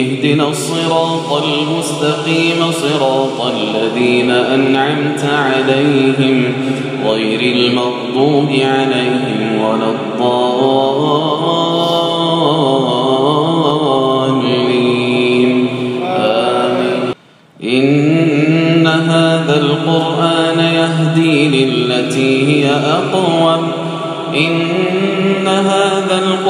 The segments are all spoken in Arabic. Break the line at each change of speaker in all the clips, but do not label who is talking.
اهدنا الصراط المستقيم صراط الذين أنعمت عليهم غير المغضوب عليهم ولا الضالين. آمين. إن هذا القرآن يهدي للتي هي أقوم. إن هذا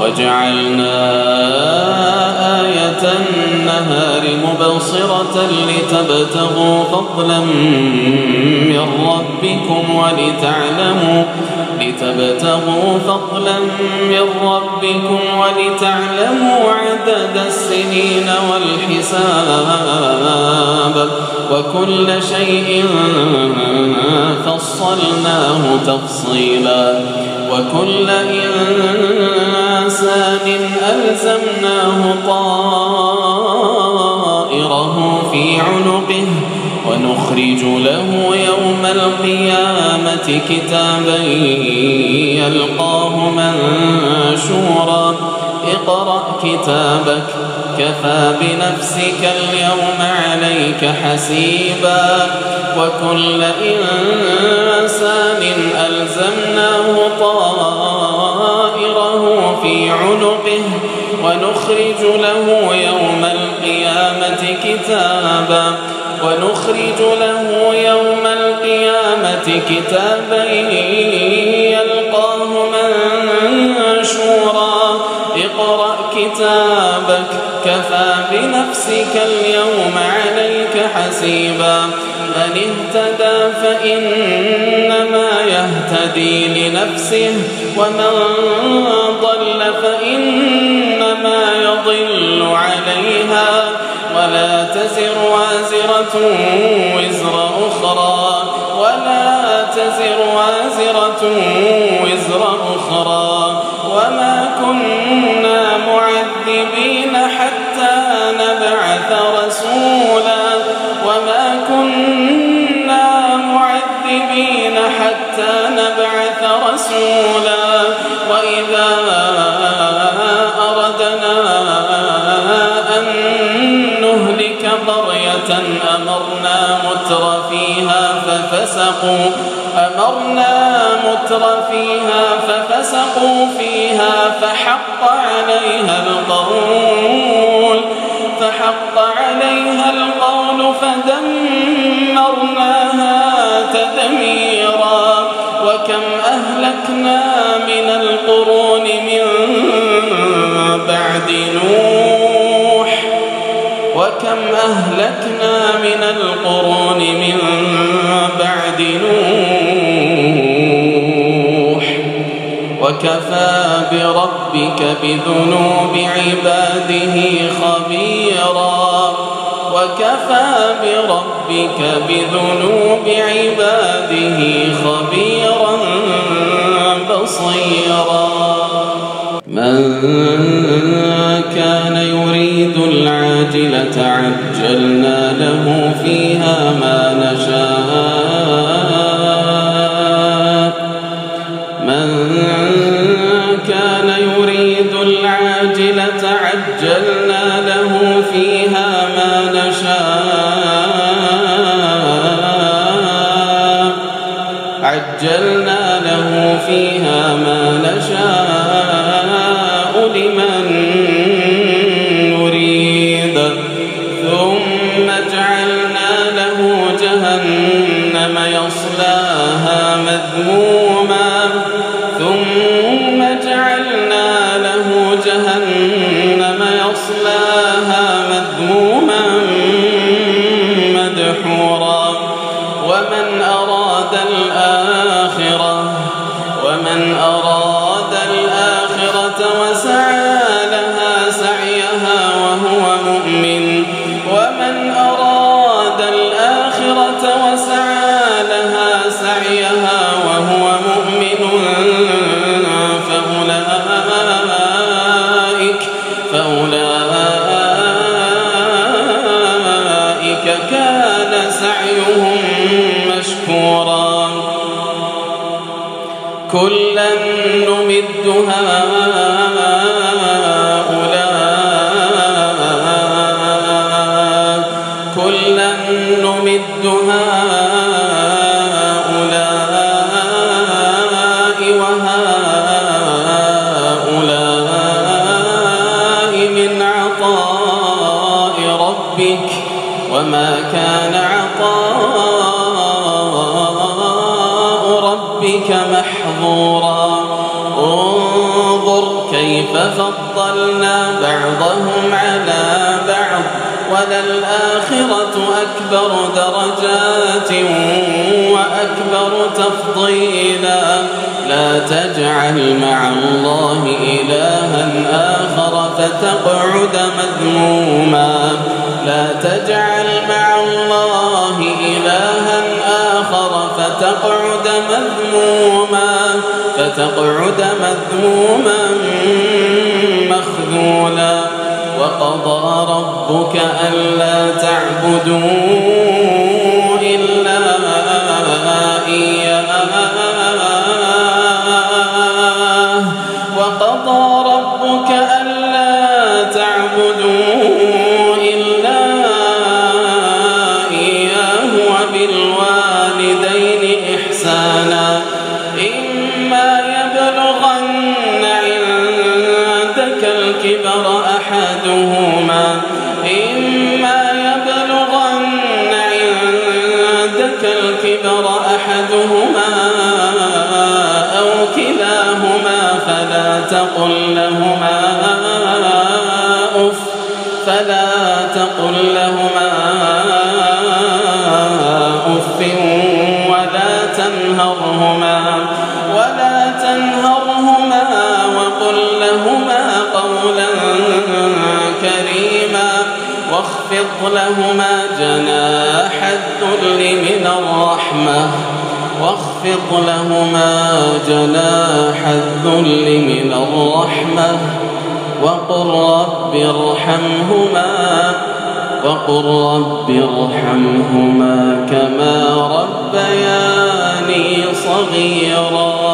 وجعلنا آية النهار مبصرة لتبتغوا فضلا من ربكم ولتعلموا لتبتغوا فضلا من ربكم ولتعلموا عدد السنين والحساب وكل شيء فصلناه تفصيلا وكل إنسان ألزمناه طائره في عنقه ونخرج له يوم القيامة كتابا يلقاه منشورا. اقرأ كتابك كفى بنفسك اليوم عليك حسيبا. وكل إنسان ونخرج له يوم القيامة كتابا. ونخرج له يوم القيامة كتابا يلقاه منشورا. اقرأ كتابك كفى بنفسك اليوم عليك حسيبا. من اهتدى فإنما يهتدي لنفسه ومن ضل فإنما ولا تزر وازرة وزر أخرى ولا تزر وازرة وزر أخرى وما كنا معذبين حتى نبعث رسولا وما كنا معذبين حتى نبعث رسولا وإذا ففسقوا. أمرنا متر فيها ففسقوا فيها فحق عليها القول وكم أهلكنا من القرون من بعد نوح وكفى بربك بذنوب عباده خبيرا وكفى بربك بذنوب عباده خبيرا بصيرا. من السيئات عجلنا له فيها ما نشاء. من كان يريد العاجلة عجلنا له فيها ما نشاء. عجلنا له فيها ما نشاء. مذموما ثم جعلنا له جهنم يصلاها مذموما مدحورا. ومن أراد الآخرة ومن أراد نمد هؤلاء كلا نمد هؤلاء وهؤلاء من عطاء ربك وما كان عطاء وللآخرة أكبر درجات وأكبر تفضيلا. لا تجعل مع الله إلها آخر فتقعد مذموما. لا تجعل مع الله إلها آخر فتقعد مذموما. فتقعد مذموما مخذولا. وقضى ربك ألا تعبدوا الكبر أحدهما أو كلاهما فلا تقل لهما أف فلا تقل لهما أف ولا تنهرهما واخفض لهما جناح الذل من الرحمة واخفض لهما جناح الذل من الرحمة وقل رب ارحمهما وقل رب ارحمهما كما ربياني صغيرا